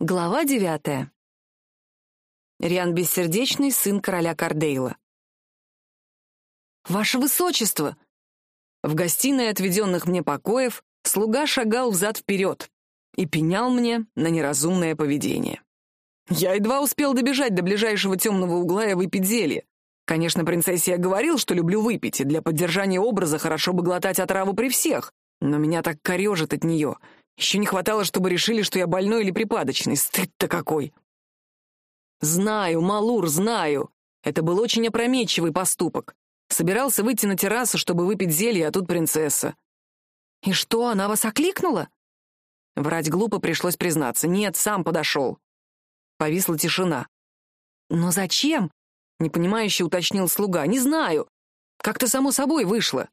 Глава девятая. Риан Бессердечный, сын короля Кардейла. «Ваше высочество!» В гостиной отведенных мне покоев слуга шагал взад-вперед и пенял мне на неразумное поведение. Я едва успел добежать до ближайшего темного угла и выпить зелье. Конечно, принцессе я говорил, что люблю выпить, и для поддержания образа хорошо бы глотать отраву при всех, но меня так корежит от нее — еще не хватало, чтобы решили, что я больной или припадочный. Стыд-то какой! Знаю, Малур, знаю. Это был очень опрометчивый поступок. Собирался выйти на террасу, чтобы выпить зелье, а тут принцесса. И что, она вас окликнула? Врать глупо пришлось признаться. Нет, сам подошел. Повисла тишина. Но зачем? Непонимающе уточнил слуга. Не знаю. Как-то само собой вышло.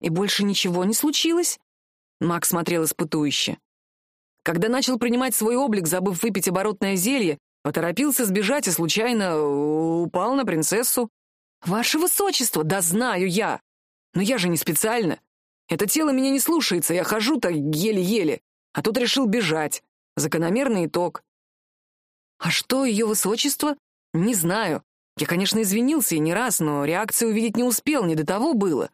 И больше ничего не случилось? Макс смотрел испытующе. Когда начал принимать свой облик, забыв выпить оборотное зелье, поторопился сбежать и случайно э, упал на принцессу. «Ваше высочество, да знаю я! Но я же не специально. Это тело меня не слушается, я хожу-то еле-еле, а тут решил бежать. Закономерный итог». «А что, ее высочество?» «Не знаю. Я, конечно, извинился и не раз, но реакции увидеть не успел, не до того было.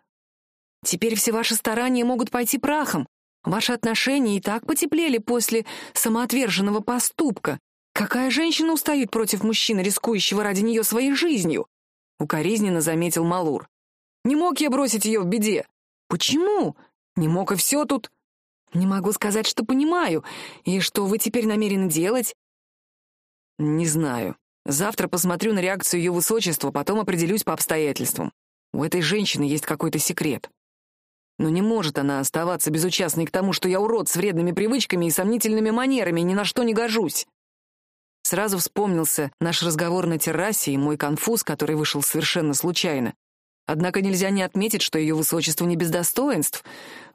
Теперь все ваши старания могут пойти прахом. Ваши отношения и так потеплели после самоотверженного поступка. Какая женщина устоит против мужчины, рискующего ради нее своей жизнью? Укоризненно заметил Малур. Не мог я бросить ее в беде. Почему? Не мог и все тут. Не могу сказать, что понимаю. И что вы теперь намерены делать? Не знаю. Завтра посмотрю на реакцию ее высочества, потом определюсь по обстоятельствам. У этой женщины есть какой-то секрет. Но не может она оставаться безучастной к тому, что я урод с вредными привычками и сомнительными манерами ни на что не гожусь. Сразу вспомнился наш разговор на террасе и мой конфуз, который вышел совершенно случайно. Однако нельзя не отметить, что ее высочество не без достоинств,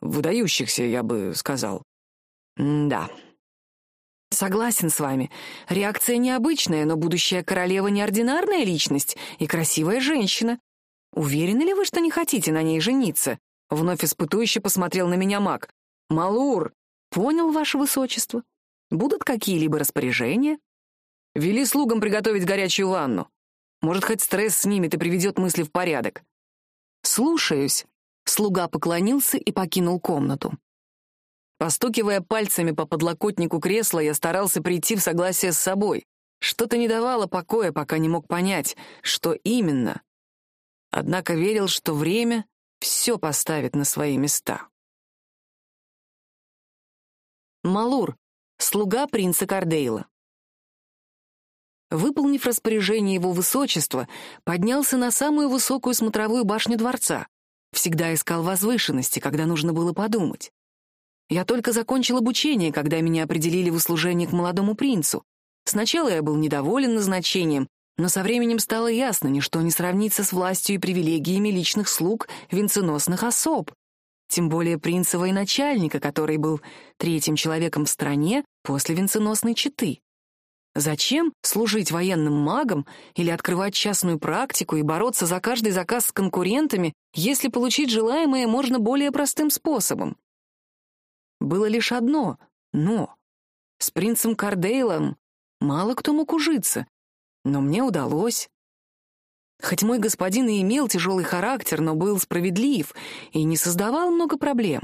выдающихся, я бы сказал. М да. Согласен с вами. Реакция необычная, но будущая королева неординарная личность и красивая женщина. Уверены ли вы, что не хотите на ней жениться? Вновь испытующе посмотрел на меня маг. «Малур!» «Понял, ваше высочество. Будут какие-либо распоряжения?» «Вели слугам приготовить горячую ванну. Может, хоть стресс снимет и приведет мысли в порядок». «Слушаюсь». Слуга поклонился и покинул комнату. Постукивая пальцами по подлокотнику кресла, я старался прийти в согласие с собой. Что-то не давало покоя, пока не мог понять, что именно. Однако верил, что время все поставит на свои места. Малур, слуга принца Кардейла. Выполнив распоряжение его высочества, поднялся на самую высокую смотровую башню дворца. Всегда искал возвышенности, когда нужно было подумать. Я только закончил обучение, когда меня определили в услужение к молодому принцу. Сначала я был недоволен назначением, но со временем стало ясно, ничто не сравнится с властью и привилегиями личных слуг венценосных особ. Тем более принцева начальника, который был третьим человеком в стране после венценосной четы. Зачем служить военным магом или открывать частную практику и бороться за каждый заказ с конкурентами, если получить желаемое можно более простым способом? Было лишь одно «но». С принцем Кардейлом мало кто мог ужиться, но мне удалось. Хоть мой господин и имел тяжелый характер, но был справедлив и не создавал много проблем.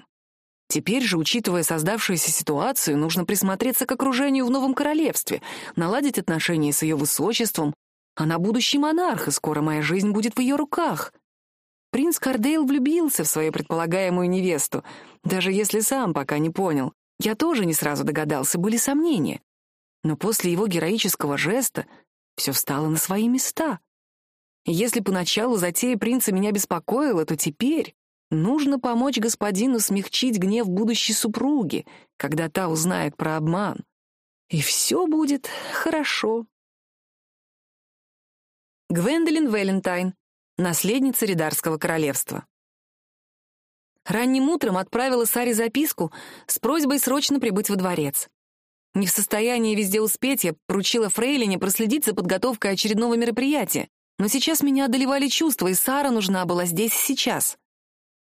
Теперь же, учитывая создавшуюся ситуацию, нужно присмотреться к окружению в новом королевстве, наладить отношения с ее высочеством. Она будущий монарх, и скоро моя жизнь будет в ее руках. Принц Кардейл влюбился в свою предполагаемую невесту, даже если сам пока не понял. Я тоже не сразу догадался, были сомнения. Но после его героического жеста все встало на свои места. если поначалу затея принца меня беспокоила, то теперь нужно помочь господину смягчить гнев будущей супруги, когда та узнает про обман. И все будет хорошо. Гвендолин Валентайн, наследница Ридарского королевства. Ранним утром отправила Саре записку с просьбой срочно прибыть во дворец. Не в состоянии везде успеть, я поручила Фрейлине проследить за подготовкой очередного мероприятия. Но сейчас меня одолевали чувства, и Сара нужна была здесь и сейчас.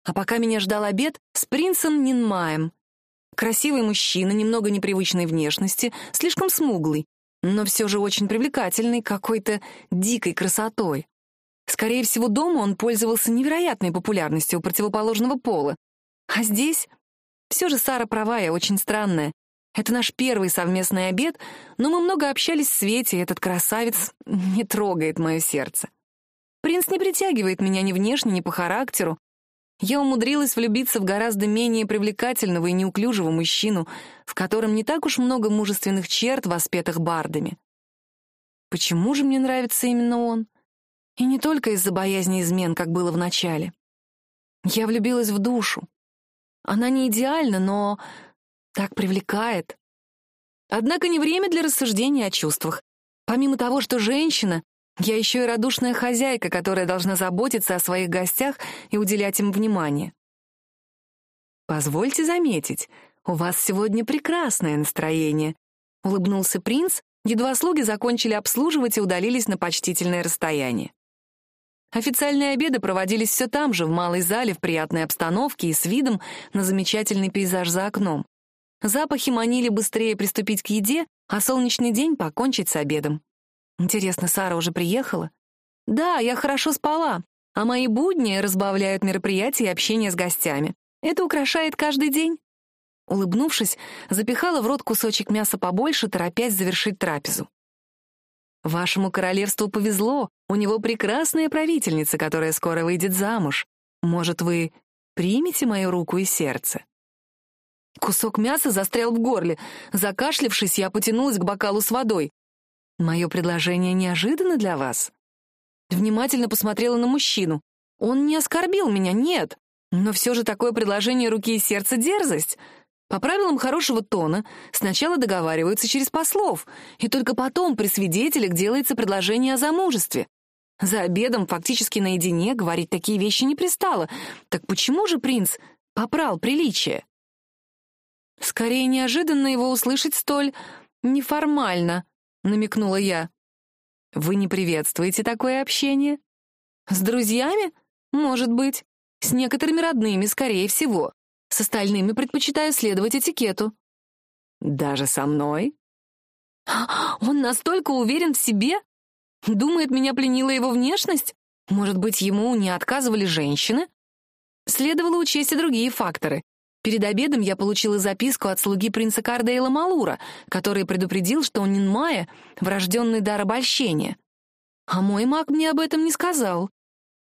А пока меня ждал обед с принцем Нинмаем. Красивый мужчина, немного непривычной внешности, слишком смуглый, но все же очень привлекательный, какой-то дикой красотой. Скорее всего, дома он пользовался невероятной популярностью у противоположного пола. А здесь все же Сара права, я очень странная. Это наш первый совместный обед, но мы много общались в свете, и этот красавец не трогает мое сердце. Принц не притягивает меня ни внешне, ни по характеру. Я умудрилась влюбиться в гораздо менее привлекательного и неуклюжего мужчину, в котором не так уж много мужественных черт, воспетых бардами. Почему же мне нравится именно он? И не только из-за боязни измен, как было в начале. Я влюбилась в душу. Она не идеальна, но так привлекает. Однако не время для рассуждения о чувствах. Помимо того, что женщина, я еще и радушная хозяйка, которая должна заботиться о своих гостях и уделять им внимание. «Позвольте заметить, у вас сегодня прекрасное настроение», — улыбнулся принц, едва слуги закончили обслуживать и удалились на почтительное расстояние. Официальные обеды проводились все там же, в малой зале, в приятной обстановке и с видом на замечательный пейзаж за окном. Запахи манили быстрее приступить к еде, а солнечный день покончить с обедом. Интересно, Сара уже приехала? Да, я хорошо спала, а мои будни разбавляют мероприятия и общение с гостями. Это украшает каждый день. Улыбнувшись, запихала в рот кусочек мяса побольше, торопясь завершить трапезу. Вашему королевству повезло, у него прекрасная правительница, которая скоро выйдет замуж. Может, вы примете мою руку и сердце? Кусок мяса застрял в горле. Закашлившись, я потянулась к бокалу с водой. «Мое предложение неожиданно для вас?» Внимательно посмотрела на мужчину. Он не оскорбил меня, нет. Но все же такое предложение руки и сердца — дерзость. По правилам хорошего тона сначала договариваются через послов, и только потом при свидетелях делается предложение о замужестве. За обедом, фактически наедине, говорить такие вещи не пристало. Так почему же принц попрал приличие? Скорее неожиданно его услышать столь неформально, намекнула я. Вы не приветствуете такое общение? С друзьями? Может быть. С некоторыми родными, скорее всего. С остальными предпочитаю следовать этикету. Даже со мной? Он настолько уверен в себе? Думает, меня пленила его внешность? Может быть, ему не отказывали женщины? Следовало учесть и другие факторы. Перед обедом я получила записку от слуги принца Кардейла Малура, который предупредил, что у Нинмая врожденный дар обольщения. А мой маг мне об этом не сказал.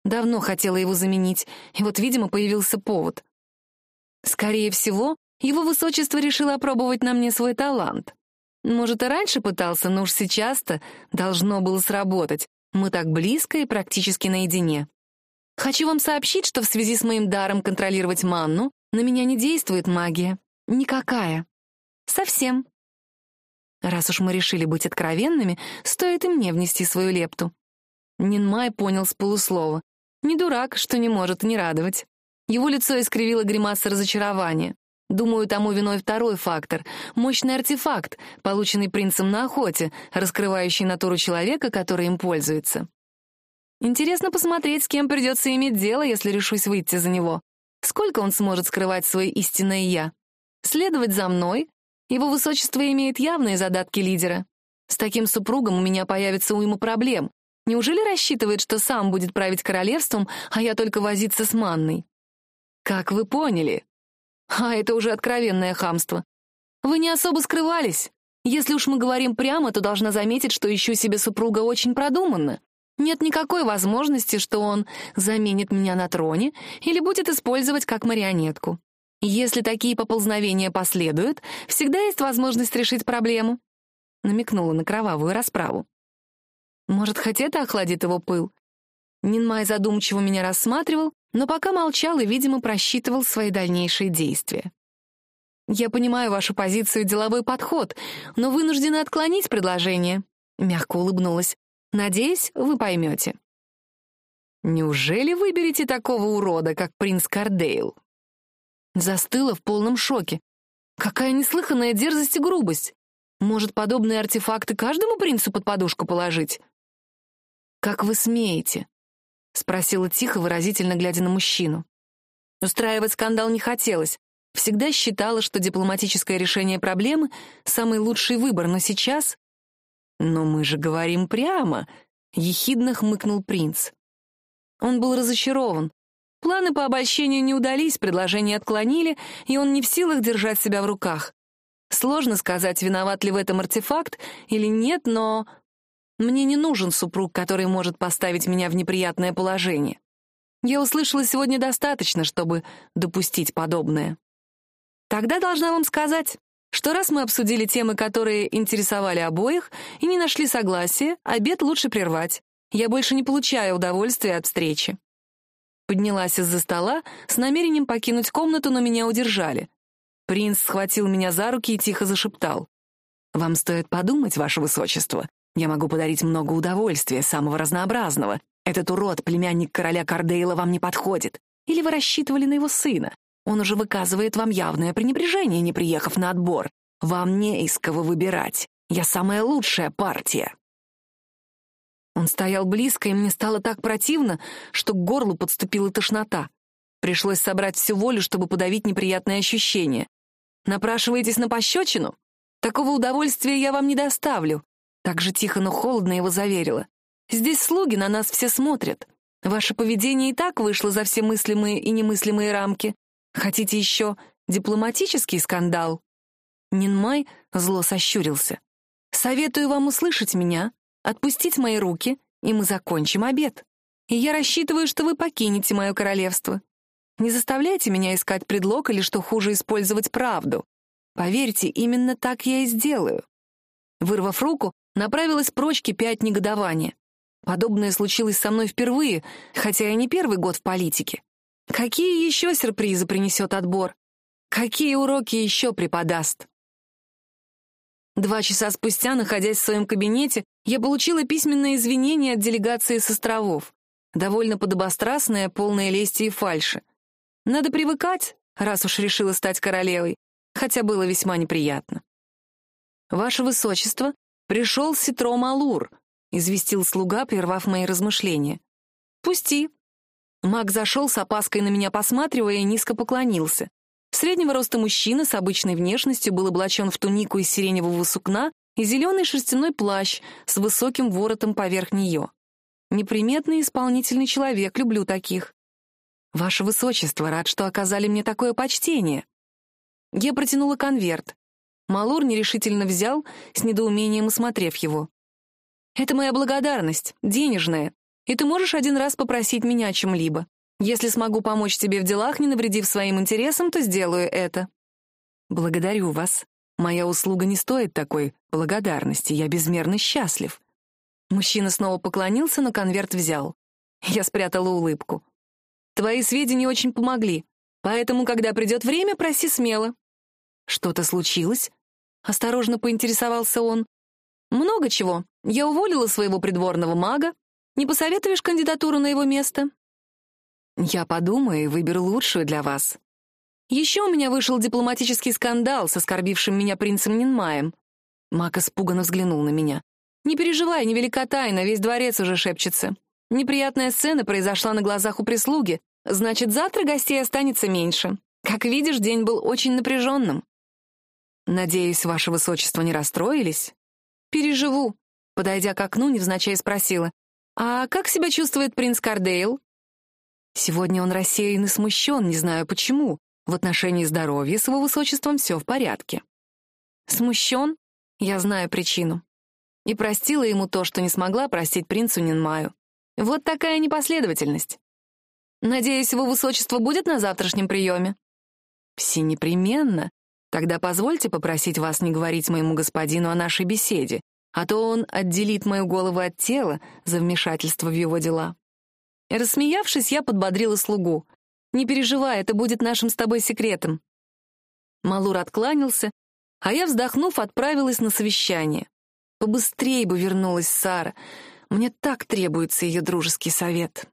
Давно хотела его заменить, и вот, видимо, появился повод. Скорее всего, его высочество решило опробовать на мне свой талант. Может, и раньше пытался, но уж сейчас-то должно было сработать. Мы так близко и практически наедине. Хочу вам сообщить, что в связи с моим даром контролировать манну на меня не действует магия. Никакая. Совсем. Раз уж мы решили быть откровенными, стоит и мне внести свою лепту. Нинмай понял с полуслова. Не дурак, что не может не радовать. Его лицо искривило гримаса разочарования. Думаю, тому виной второй фактор — мощный артефакт, полученный принцем на охоте, раскрывающий натуру человека, который им пользуется. Интересно посмотреть, с кем придется иметь дело, если решусь выйти за него. Сколько он сможет скрывать свое истинное «я»? Следовать за мной? Его высочество имеет явные задатки лидера. С таким супругом у меня появится уйма проблем. Неужели рассчитывает, что сам будет править королевством, а я только возиться с манной? Как вы поняли? А это уже откровенное хамство. Вы не особо скрывались. Если уж мы говорим прямо, то должна заметить, что ищу себе супруга очень продуманно. Нет никакой возможности, что он заменит меня на троне или будет использовать как марионетку. Если такие поползновения последуют, всегда есть возможность решить проблему. Намекнула на кровавую расправу. Может, хоть это охладит его пыл? Нинмай задумчиво меня рассматривал, но пока молчал и, видимо, просчитывал свои дальнейшие действия. «Я понимаю вашу позицию деловой подход, но вынуждена отклонить предложение», — мягко улыбнулась. Надеюсь, вы поймете. Неужели выберете такого урода, как принц Кардейл? Застыла в полном шоке. Какая неслыханная дерзость и грубость. Может, подобные артефакты каждому принцу под подушку положить? «Как вы смеете?» — спросила тихо, выразительно глядя на мужчину. Устраивать скандал не хотелось. Всегда считала, что дипломатическое решение проблемы — самый лучший выбор, но сейчас... «Но мы же говорим прямо», — ехидно хмыкнул принц. Он был разочарован. Планы по обольщению не удались, предложение отклонили, и он не в силах держать себя в руках. Сложно сказать, виноват ли в этом артефакт или нет, но... Мне не нужен супруг, который может поставить меня в неприятное положение. Я услышала сегодня достаточно, чтобы допустить подобное. Тогда должна вам сказать, что раз мы обсудили темы, которые интересовали обоих, и не нашли согласия, обед лучше прервать. Я больше не получаю удовольствия от встречи. Поднялась из-за стола с намерением покинуть комнату, но меня удержали. Принц схватил меня за руки и тихо зашептал. «Вам стоит подумать, ваше высочество. Я могу подарить много удовольствия, самого разнообразного. Этот урод, племянник короля Кардейла, вам не подходит. Или вы рассчитывали на его сына? Он уже выказывает вам явное пренебрежение, не приехав на отбор. Вам не из кого выбирать. Я самая лучшая партия. Он стоял близко, и мне стало так противно, что к горлу подступила тошнота. Пришлось собрать всю волю, чтобы подавить неприятные ощущения. Напрашиваетесь на пощечину? Такого удовольствия я вам не доставлю. Так же тихо, но холодно его заверила. Здесь слуги на нас все смотрят. Ваше поведение и так вышло за все мыслимые и немыслимые рамки. Хотите еще дипломатический скандал?» Нинмай зло сощурился. «Советую вам услышать меня, отпустить мои руки, и мы закончим обед. И я рассчитываю, что вы покинете мое королевство. Не заставляйте меня искать предлог или, что хуже, использовать правду. Поверьте, именно так я и сделаю». Вырвав руку, направилась прочь кипя от негодования. Подобное случилось со мной впервые, хотя и не первый год в политике. Какие еще сюрпризы принесет отбор? Какие уроки еще преподаст? Два часа спустя, находясь в своем кабинете, я получила письменное извинение от делегации с островов. Довольно подобострастное, полное лести и фальши. Надо привыкать, раз уж решила стать королевой, хотя было весьма неприятно. «Ваше Высочество, пришел Ситро Малур», — известил слуга, прервав мои размышления. «Пусти», Маг зашел с опаской на меня посматривая и низко поклонился. Среднего роста мужчина с обычной внешностью был облачен в тунику из сиреневого сукна и зеленый шерстяной плащ с высоким воротом поверх нее. Неприметный исполнительный человек, люблю таких. «Ваше Высочество, рад, что оказали мне такое почтение». Я протянула конверт. Малур нерешительно взял, с недоумением осмотрев его. «Это моя благодарность, денежная и ты можешь один раз попросить меня о чем-либо. Если смогу помочь тебе в делах, не навредив своим интересам, то сделаю это». «Благодарю вас. Моя услуга не стоит такой благодарности. Я безмерно счастлив». Мужчина снова поклонился, но конверт взял. Я спрятала улыбку. «Твои сведения очень помогли, поэтому, когда придет время, проси смело». «Что-то случилось?» — осторожно поинтересовался он. «Много чего. Я уволила своего придворного мага, не посоветуешь кандидатуру на его место? Я подумаю и выберу лучшую для вас. Еще у меня вышел дипломатический скандал с оскорбившим меня принцем Нинмаем. Мак испуганно взглянул на меня. «Не переживай, невелика тайна, весь дворец уже шепчется. Неприятная сцена произошла на глазах у прислуги, значит, завтра гостей останется меньше. Как видишь, день был очень напряженным». «Надеюсь, ваше высочество не расстроились?» «Переживу», — подойдя к окну, невзначай спросила. «А как себя чувствует принц Кардейл?» «Сегодня он рассеян и смущен, не знаю почему. В отношении здоровья с его высочеством все в порядке». «Смущен? Я знаю причину. И простила ему то, что не смогла простить принцу Нинмаю. Вот такая непоследовательность. Надеюсь, его высочество будет на завтрашнем приеме?» «Все непременно. Тогда позвольте попросить вас не говорить моему господину о нашей беседе а то он отделит мою голову от тела за вмешательство в его дела. Рассмеявшись, я подбодрила слугу. «Не переживай, это будет нашим с тобой секретом». Малур откланялся, а я, вздохнув, отправилась на совещание. Побыстрее бы вернулась Сара. Мне так требуется ее дружеский совет.